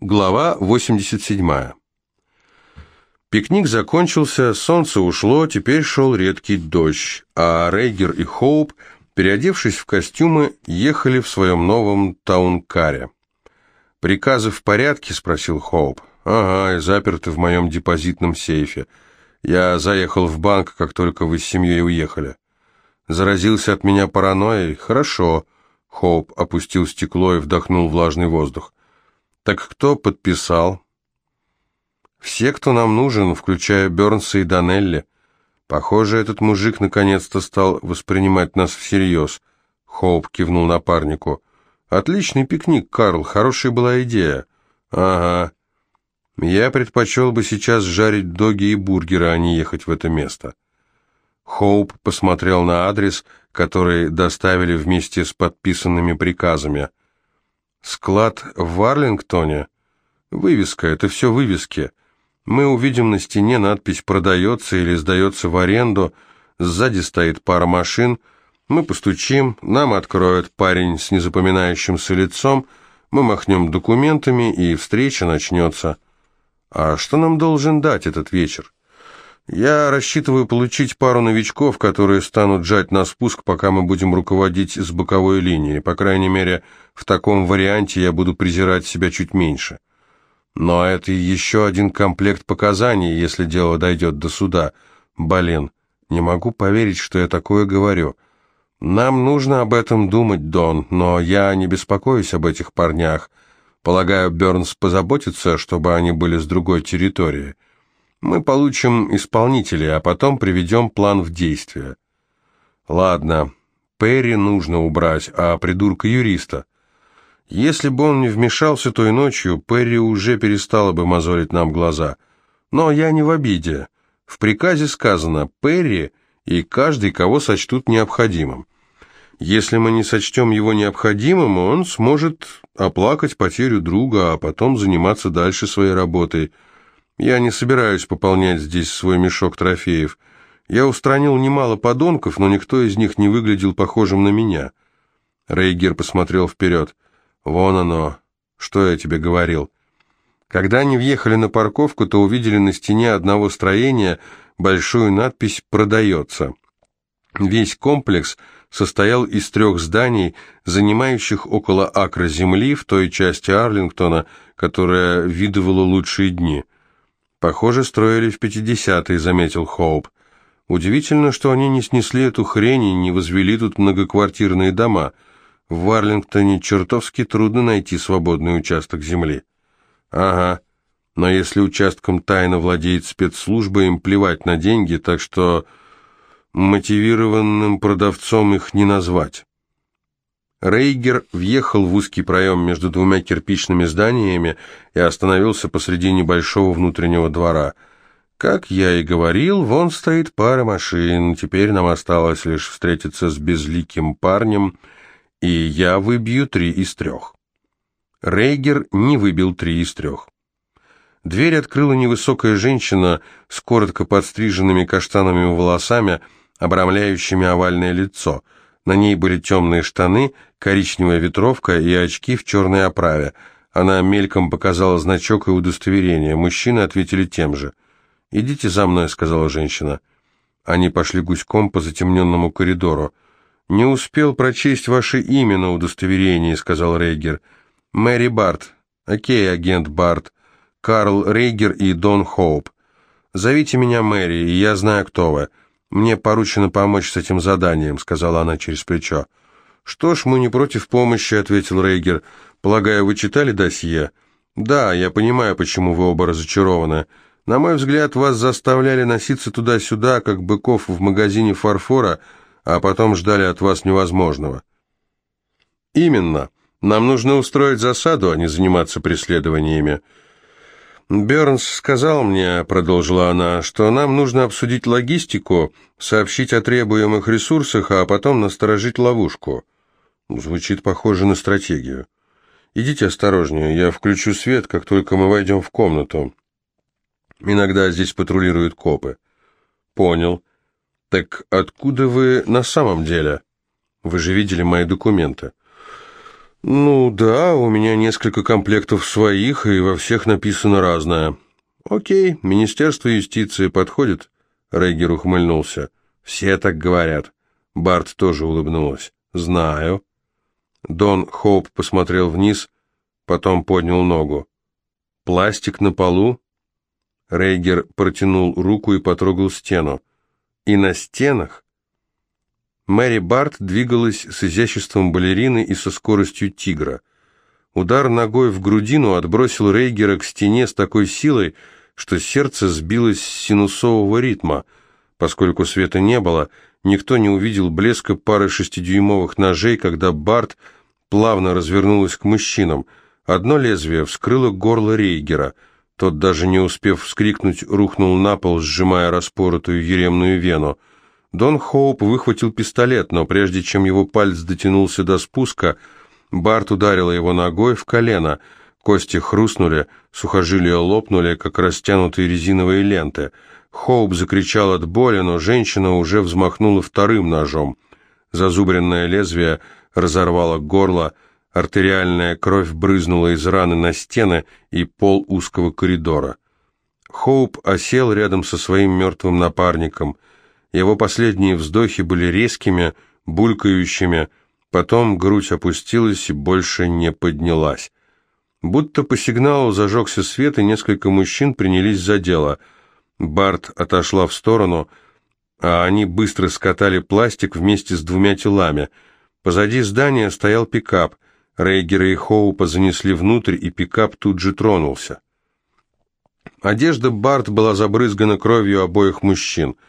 Глава 87. Пикник закончился, солнце ушло, теперь шел редкий дождь, а Рейгер и Хоуп, переодевшись в костюмы, ехали в своем новом таункаре. «Приказы в порядке?» – спросил Хоуп. «Ага, и заперты в моем депозитном сейфе. Я заехал в банк, как только вы с семьей уехали. Заразился от меня паранойей? Хорошо». Хоуп опустил стекло и вдохнул влажный воздух. Так кто подписал? Все, кто нам нужен, включая Бернса и Данелли. Похоже, этот мужик наконец-то стал воспринимать нас всерьез. Хоуп кивнул напарнику. Отличный пикник, Карл, хорошая была идея. Ага. Я предпочел бы сейчас жарить доги и бургеры, а не ехать в это место. Хоуп посмотрел на адрес, который доставили вместе с подписанными приказами. Склад в Арлингтоне? Вывеска, это все вывески. Мы увидим на стене надпись «Продается» или «Сдается в аренду», сзади стоит пара машин, мы постучим, нам откроет парень с незапоминающимся лицом, мы махнем документами, и встреча начнется. А что нам должен дать этот вечер? Я рассчитываю получить пару новичков, которые станут жать на спуск, пока мы будем руководить с боковой линии. По крайней мере, в таком варианте я буду презирать себя чуть меньше. Но это еще один комплект показаний, если дело дойдет до суда. Блин, не могу поверить, что я такое говорю. Нам нужно об этом думать, Дон, но я не беспокоюсь об этих парнях. Полагаю, Бернс позаботится, чтобы они были с другой территории. Мы получим исполнителей, а потом приведем план в действие. Ладно, Перри нужно убрать, а придурка-юриста. Если бы он не вмешался той ночью, Перри уже перестала бы мозолить нам глаза. Но я не в обиде. В приказе сказано «Перри» и каждый, кого сочтут необходимым. Если мы не сочтем его необходимым, он сможет оплакать потерю друга, а потом заниматься дальше своей работой – я не собираюсь пополнять здесь свой мешок трофеев. Я устранил немало подонков, но никто из них не выглядел похожим на меня. Рейгер посмотрел вперед. Вон оно. Что я тебе говорил? Когда они въехали на парковку, то увидели на стене одного строения большую надпись «Продается». Весь комплекс состоял из трех зданий, занимающих около акра земли в той части Арлингтона, которая видывала лучшие дни – «Похоже, строили в 50-е», — заметил Хоуп. «Удивительно, что они не снесли эту хрень и не возвели тут многоквартирные дома. В Арлингтоне чертовски трудно найти свободный участок земли». «Ага, но если участком тайно владеет спецслужба, им плевать на деньги, так что мотивированным продавцом их не назвать». Рейгер въехал в узкий проем между двумя кирпичными зданиями и остановился посреди небольшого внутреннего двора. Как я и говорил, вон стоит пара машин, теперь нам осталось лишь встретиться с безликим парнем, и я выбью три из трех. Рейгер не выбил три из трех. Дверь открыла невысокая женщина с коротко подстриженными каштановыми волосами, обрамляющими овальное лицо – на ней были темные штаны, коричневая ветровка и очки в черной оправе. Она мельком показала значок и удостоверение. Мужчины ответили тем же. «Идите за мной», — сказала женщина. Они пошли гуськом по затемненному коридору. «Не успел прочесть ваше имя на удостоверении», — сказал Рейгер. «Мэри Барт». «Окей, агент Барт. Карл Рейгер и Дон Хоуп. Зовите меня Мэри, и я знаю, кто вы. «Мне поручено помочь с этим заданием», — сказала она через плечо. «Что ж, мы не против помощи», — ответил Рейгер. «Полагаю, вы читали досье?» «Да, я понимаю, почему вы оба разочарованы. На мой взгляд, вас заставляли носиться туда-сюда, как быков в магазине фарфора, а потом ждали от вас невозможного». «Именно. Нам нужно устроить засаду, а не заниматься преследованиями». «Бернс сказал мне, — продолжила она, — что нам нужно обсудить логистику, сообщить о требуемых ресурсах, а потом насторожить ловушку». Звучит похоже на стратегию. «Идите осторожнее, я включу свет, как только мы войдем в комнату. Иногда здесь патрулируют копы». «Понял. Так откуда вы на самом деле? Вы же видели мои документы». «Ну да, у меня несколько комплектов своих, и во всех написано разное». «Окей, Министерство юстиции подходит?» Рейгер ухмыльнулся. «Все так говорят». Барт тоже улыбнулась. «Знаю». Дон Хоуп посмотрел вниз, потом поднял ногу. «Пластик на полу?» Рейгер протянул руку и потрогал стену. И на стенах Мэри Барт двигалась с изяществом балерины и со скоростью тигра. Удар ногой в грудину отбросил Рейгера к стене с такой силой, что сердце сбилось с синусового ритма. Поскольку света не было, никто не увидел блеска пары шестидюймовых ножей, когда Барт плавно развернулась к мужчинам. Одно лезвие вскрыло горло Рейгера. Тот, даже не успев вскрикнуть, рухнул на пол, сжимая распоротую еремную вену. Дон Хоуп выхватил пистолет, но прежде чем его палец дотянулся до спуска, Барт ударила его ногой в колено. Кости хрустнули, сухожилия лопнули, как растянутые резиновые ленты. Хоуп закричал от боли, но женщина уже взмахнула вторым ножом. Зазубренное лезвие разорвало горло, артериальная кровь брызнула из раны на стены и пол узкого коридора. Хоуп осел рядом со своим мертвым напарником – его последние вздохи были резкими, булькающими, потом грудь опустилась и больше не поднялась. Будто по сигналу зажегся свет, и несколько мужчин принялись за дело. Барт отошла в сторону, а они быстро скатали пластик вместе с двумя телами. Позади здания стоял пикап. Рейгера и Хоупа занесли внутрь, и пикап тут же тронулся. Одежда Барт была забрызгана кровью обоих мужчин –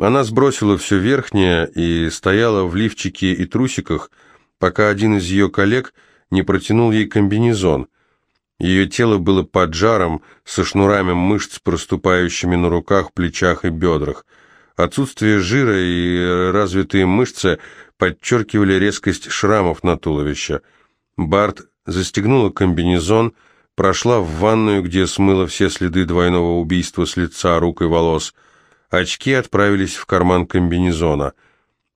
она сбросила все верхнее и стояла в лифчике и трусиках, пока один из ее коллег не протянул ей комбинезон. Ее тело было под жаром, со шнурами мышц, проступающими на руках, плечах и бедрах. Отсутствие жира и развитые мышцы подчеркивали резкость шрамов на туловище. Барт застегнула комбинезон, прошла в ванную, где смыла все следы двойного убийства с лица, рук и волос – Очки отправились в карман комбинезона.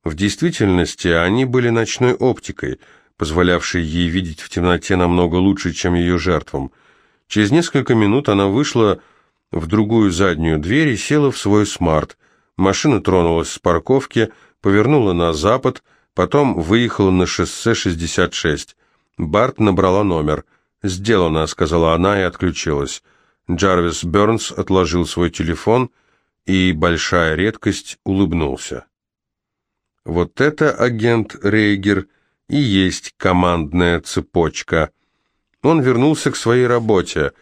В действительности они были ночной оптикой, позволявшей ей видеть в темноте намного лучше, чем ее жертвам. Через несколько минут она вышла в другую заднюю дверь и села в свой смарт. Машина тронулась с парковки, повернула на запад, потом выехала на шоссе 66. Барт набрала номер. «Сделано», — сказала она и отключилась. Джарвис Бернс отложил свой телефон и и, большая редкость, улыбнулся. Вот это, агент Рейгер, и есть командная цепочка. Он вернулся к своей работе,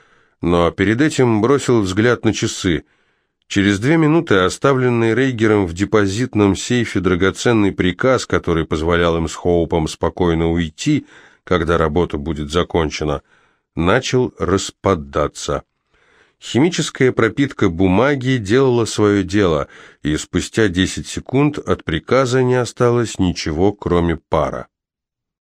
но перед этим бросил взгляд на часы. Через две минуты оставленный Рейгером в депозитном сейфе драгоценный приказ, который позволял им с Хоупом спокойно уйти, когда работа будет закончена, начал распадаться. Химическая пропитка бумаги делала свое дело, и спустя 10 секунд от приказа не осталось ничего, кроме пара.